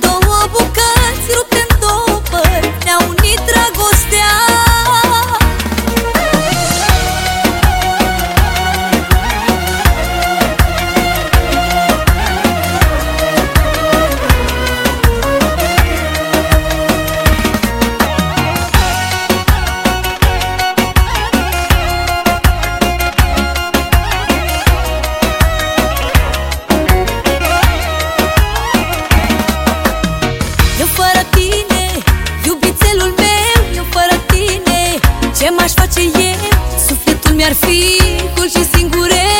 多，我不肯。Ce m-aș face eu? Sufletul mi-ar fi cul și singurel